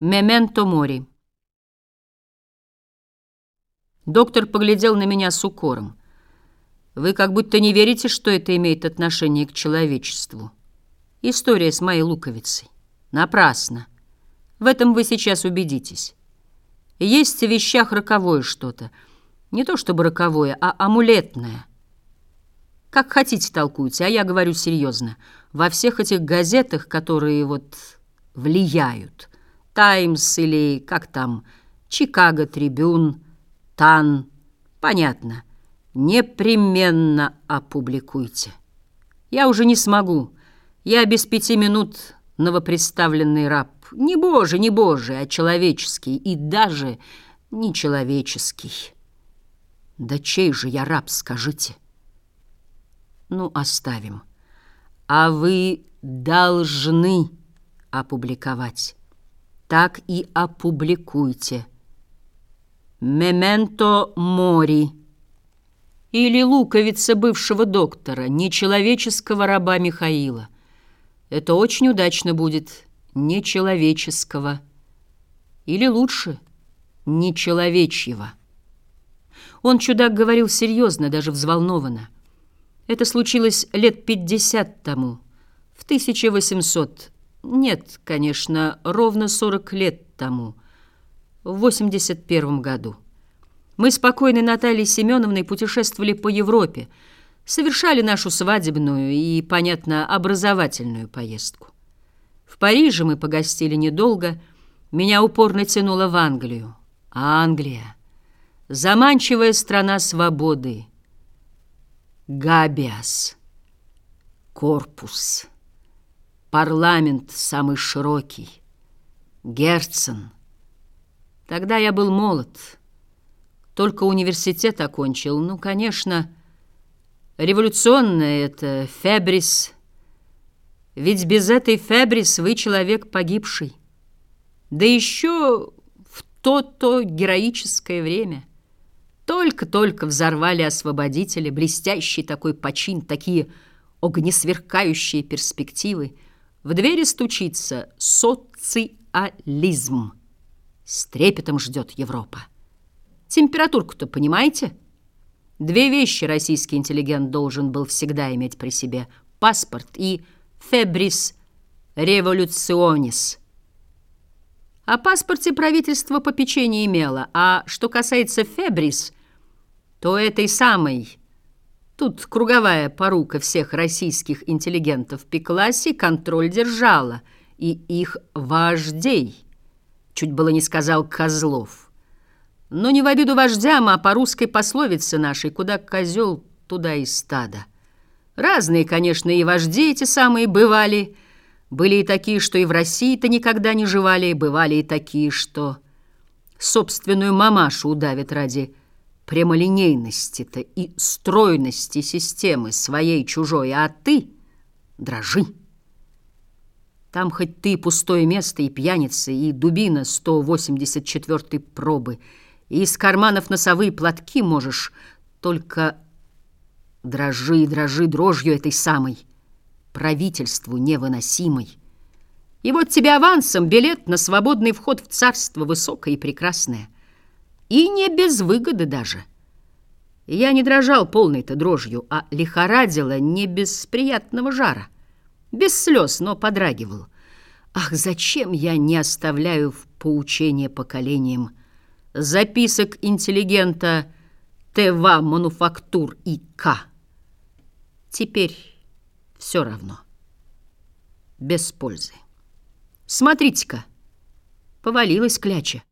Мементо мори. Доктор поглядел на меня с укором. Вы как будто не верите, что это имеет отношение к человечеству. История с моей луковицей. Напрасно. В этом вы сейчас убедитесь. Есть в вещах роковое что-то. Не то чтобы роковое, а амулетное. Как хотите толкуйте, а я говорю серьезно. Во всех этих газетах, которые вот влияют – Таймс или как там, Чикаго Трибюн, Тан. Понятно. Непременно опубликуйте. Я уже не смогу. Я без пяти минут новопредставленный раб. Не божий, не божий, а человеческий. И даже не человеческий. Да чей же я раб, скажите? Ну, оставим. А вы должны опубликовать так и опубликуйте. «Мементо мори» или «Луковица бывшего доктора, нечеловеческого раба Михаила». Это очень удачно будет нечеловеческого. Или лучше, нечеловечьего. Он, чудак, говорил серьезно, даже взволнованно. Это случилось лет пятьдесят тому, в 1800 нет, конечно, ровно 40 лет тому, в 81 году. Мы с покойной Натальей Семеновной путешествовали по Европе, совершали нашу свадебную и, понятно, образовательную поездку. В Париже мы погостили недолго, меня упорно тянуло в Англию. А Англия — заманчивая страна свободы. Габиас. Корпус. Парламент самый широкий. Герцен. Тогда я был молод. Только университет окончил. Ну, конечно, революционное это Фебрис. Ведь без этой Фебрис вы человек погибший. Да еще в то-то героическое время. Только-только взорвали освободители, блестящий такой почин, такие огнесверкающие перспективы — в двери стучится социализм. С трепетом ждет Европа. Температурку-то понимаете? Две вещи российский интеллигент должен был всегда иметь при себе. Паспорт и фебрис революционис. О паспорте правительство попечение имело, а что касается фебрис, то этой самой Тут круговая порука всех российских интеллигентов пеклась и контроль держала, и их вождей. Чуть было не сказал Козлов. Но не в обиду вождям, а по русской пословице нашей, куда козел, туда и стадо. Разные, конечно, и вожди эти самые бывали. Были и такие, что и в России-то никогда не жевали, бывали и такие, что собственную мамашу удавят ради прямолинейности-то и стройности системы своей чужой, а ты дрожи. Там хоть ты пустое место и пьяница, и дубина 184 пробы, и из карманов носовые платки можешь, только дрожи, дрожи дрожью этой самой, правительству невыносимой. И вот тебе авансом билет на свободный вход в царство высокое и прекрасное — и не без выгоды даже. Я не дрожал полной-то дрожью, а лихорадила не без приятного жара. Без слез, но подрагивал. Ах, зачем я не оставляю в поучение поколениям записок интеллигента ТВ Мануфактур и К? Теперь все равно. Без пользы. Смотрите-ка, повалилась кляча.